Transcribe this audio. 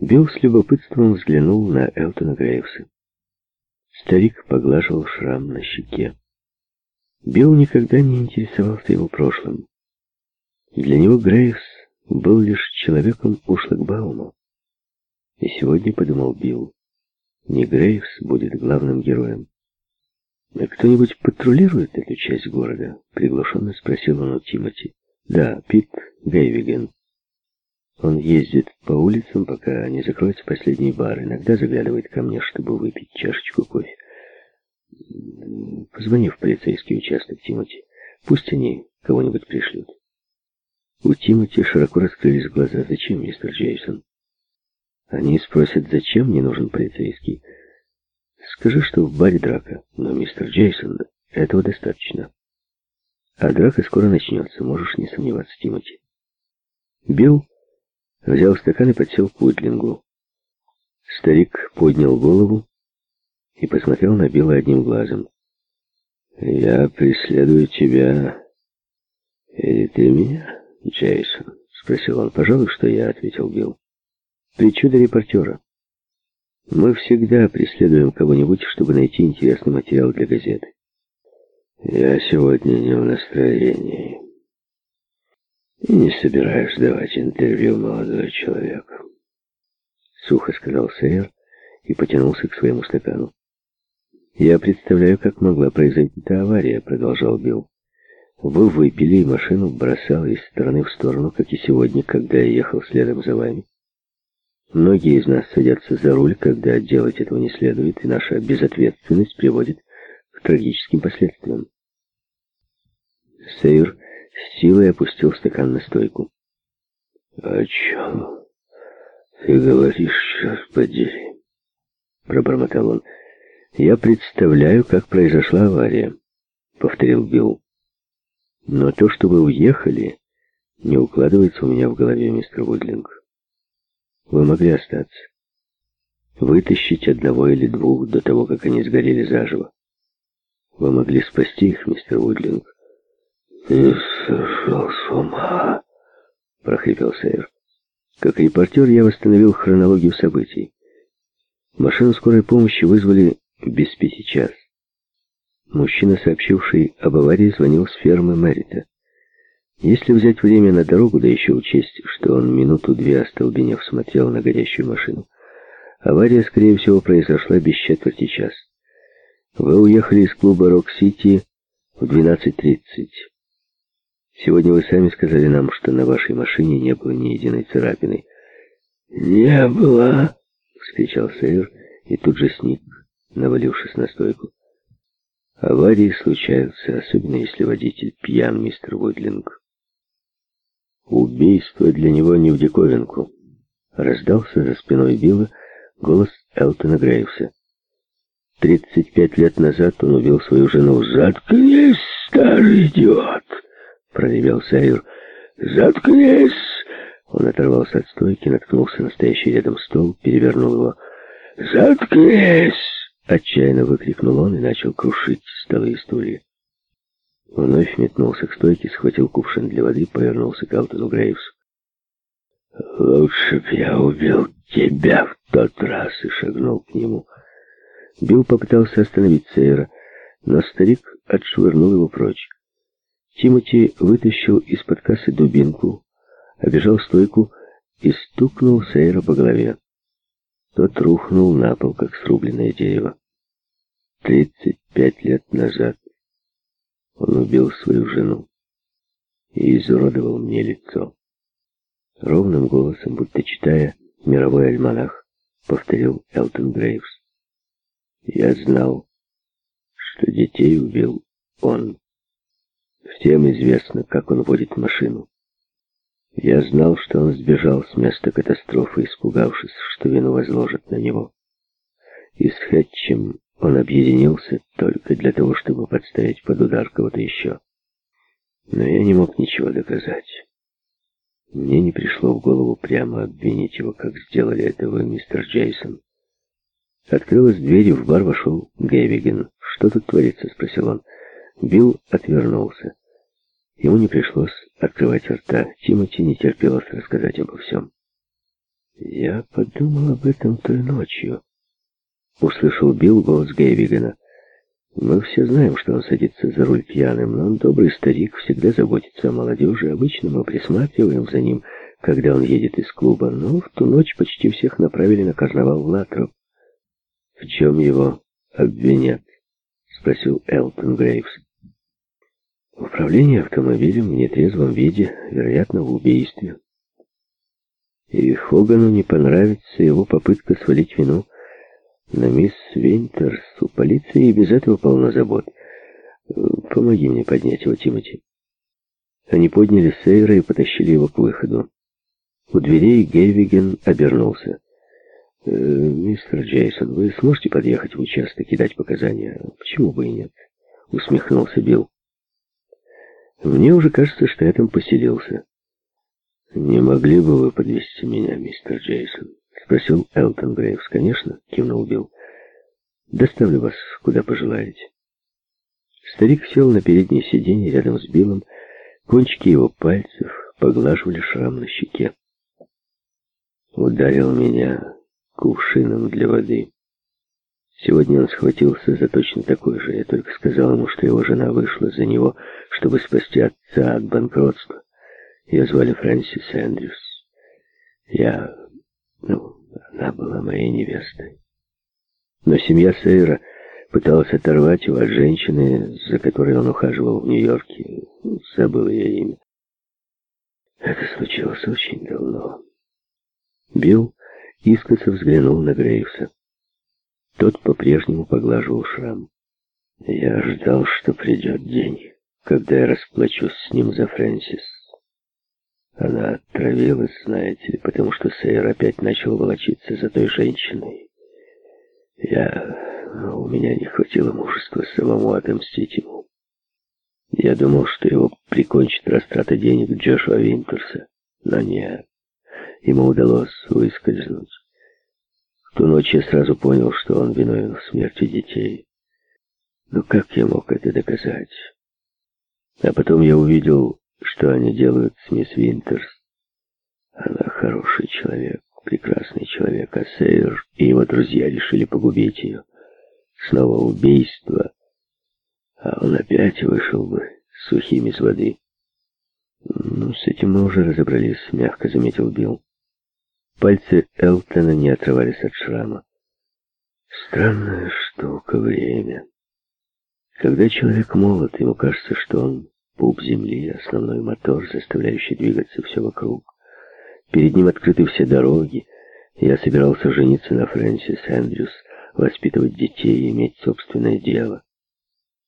Билл с любопытством взглянул на Элтона Грейвса. Старик поглаживал шрам на щеке. Билл никогда не интересовался его прошлым. Для него Грейвс был лишь человеком у шлагбаума. И сегодня, подумал Билл, не Грейвс будет главным героем. «А «Кто-нибудь патрулирует эту часть города?» — приглушенно спросил он у Тимати. «Да, Пит Гейвиген. Он ездит по улицам, пока не закроется последний бар. Иногда заглядывает ко мне, чтобы выпить чашечку кофе. Позвони в полицейский участок, Тимати. Пусть они кого-нибудь пришлют». У Тимати широко раскрылись глаза. «Зачем, мистер Джейсон?» Они спросят, зачем мне нужен полицейский. Скажи, что в баре драка. Но, мистер Джейсон, этого достаточно. А драка скоро начнется, можешь не сомневаться, Тимати. Билл взял стакан и подсел к Уитлингу. Старик поднял голову и посмотрел на Билла одним глазом. «Я преследую тебя. Или ты меня, Джейсон?» — спросил он. «Пожалуй, что я», — ответил Билл. «Причуда репортера. Мы всегда преследуем кого-нибудь, чтобы найти интересный материал для газеты. Я сегодня не в настроении. И не собираюсь давать интервью молодой человеку. Сухо сказал сэр и потянулся к своему стакану. «Я представляю, как могла произойти эта авария», — продолжал Билл. «Вы выпили, и машину бросала из стороны в сторону, как и сегодня, когда я ехал следом за вами. Многие из нас садятся за руль, когда делать этого не следует, и наша безответственность приводит к трагическим последствиям. Сейр с силой опустил стакан на стойку. «О чем ты говоришь, черт подери?» Пробормотал он. «Я представляю, как произошла авария», — повторил Билл. «Но то, что вы уехали, не укладывается у меня в голове, мистер Вудлинг. Вы могли остаться. Вытащить одного или двух до того, как они сгорели заживо. Вы могли спасти их, мистер Уидлинг. «Ты сошел с ума!» — прохрипел Сейр. Как репортер я восстановил хронологию событий. Машину скорой помощи вызвали без пяти час. Мужчина, сообщивший об аварии, звонил с фермы Мэрита. Если взять время на дорогу, да еще учесть, что он минуту-две остолбенев смотрел на горящую машину, авария, скорее всего, произошла без четверти час. Вы уехали из клуба «Рок-Сити» в 12.30. Сегодня вы сами сказали нам, что на вашей машине не было ни единой царапины. «Не было!» — вскричал Сейер и тут же сник, навалившись на стойку. Аварии случаются, особенно если водитель пьян, мистер Вудлинг. Убийство для него не в диковинку. Раздался за спиной Билла голос Элтона Грейвса. Тридцать пять лет назад он убил свою жену. «Заткнись, старый идиот!» — проревел Сайр. «Заткнись!» Он оторвался от стойки, наткнулся на стоящий рядом стол, перевернул его. «Заткнись!» — отчаянно выкрикнул он и начал крушить столы и стулья. Вновь метнулся к стойке, схватил кувшин для воды, повернулся к Алтону Грейвсу. «Лучше б я убил тебя в тот раз!» и шагнул к нему. Билл попытался остановить Сейра, но старик отшвырнул его прочь. Тимоти вытащил из-под кассы дубинку, обежал стойку и стукнул Сейра по голове. Тот рухнул на пол, как срубленное дерево. Тридцать пять лет назад он убил свою жену и изуродовал мне лицо. Ровным голосом, будто читая мировой альманах, повторил Элтон Грейвс. Я знал, что детей убил он. Всем известно, как он водит машину. Я знал, что он сбежал с места катастрофы, испугавшись, что вину возложат на него. И с Хэтчем он объединился только для того, чтобы подставить под удар кого-то еще. Но я не мог ничего доказать. Мне не пришло в голову прямо обвинить его, как сделали это вы, мистер Джейсон. Открылась дверь, и в бар вошел Гэвиген. «Что тут творится?» — спросил он. Билл отвернулся. Ему не пришлось открывать рта. Тимоти не терпелось рассказать обо всем. Я подумал об этом той ночью. Услышал Билл голос Гейвигана. Мы все знаем, что он садится за руль пьяным, но он добрый старик, всегда заботится о молодежи. Обычно мы присматриваем за ним, когда он едет из клуба, но в ту ночь почти всех направили на карнавал в Латроп. В чем его обвинят? Спросил Элтон Грейвс. Управление автомобилем в нетрезвом виде, вероятно, в убийстве. И Хогану не понравится его попытка свалить вину на мисс Винтерс. У полиции и без этого полно забот. Помоги мне поднять его, Тимати. Они подняли Сейра и потащили его к выходу. У дверей Гейвиген обернулся. «Э, «Мистер Джейсон, вы сможете подъехать в участок и дать показания? Почему бы и нет?» — усмехнулся Билл. «Мне уже кажется, что я там поселился». «Не могли бы вы подвести меня, мистер Джейсон?» — спросил Элтон Грейвс. «Конечно», — кивнул Билл. «Доставлю вас, куда пожелаете». Старик сел на переднее сиденье рядом с Биллом. Кончики его пальцев поглаживали шрам на щеке. Ударил меня кувшином для воды. Сегодня он схватился за точно такой же. Я только сказал ему, что его жена вышла за него, чтобы спасти отца от банкротства. Ее звали Фрэнсис Эндрюс. Я... ну, она была моей невестой. Но семья Сейра пыталась оторвать его от женщины, за которой он ухаживал в Нью-Йорке. Забыл ее имя. Это случилось очень давно. Билл искоса взглянул на Грейвса. Тот по-прежнему поглаживал шрам. Я ждал, что придет день, когда я расплачусь с ним за Фрэнсис. Она отравилась, знаете ли, потому что Сейр опять начал волочиться за той женщиной. Я... Ну, у меня не хватило мужества самому отомстить ему. Я думал, что его прикончит растрата денег Джошуа Винтерса, но нет. Ему удалось выскользнуть. В ту ночь я сразу понял, что он виновен в смерти детей. Но как я мог это доказать? А потом я увидел, что они делают с мисс Винтерс. Она хороший человек, прекрасный человек, а Сейр и его друзья решили погубить ее. Снова убийство, а он опять вышел бы сухим из воды. «Ну, с этим мы уже разобрались», — мягко заметил Билл. Пальцы Элтона не отрывались от шрама. Странная штука время. Когда человек молод, ему кажется, что он пуп земли, основной мотор, заставляющий двигаться все вокруг. Перед ним открыты все дороги. Я собирался жениться на Фрэнсис Эндрюс, воспитывать детей и иметь собственное дело.